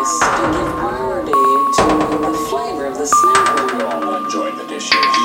nice sticky party to the flavor of the snack room. You all enjoy the dishes.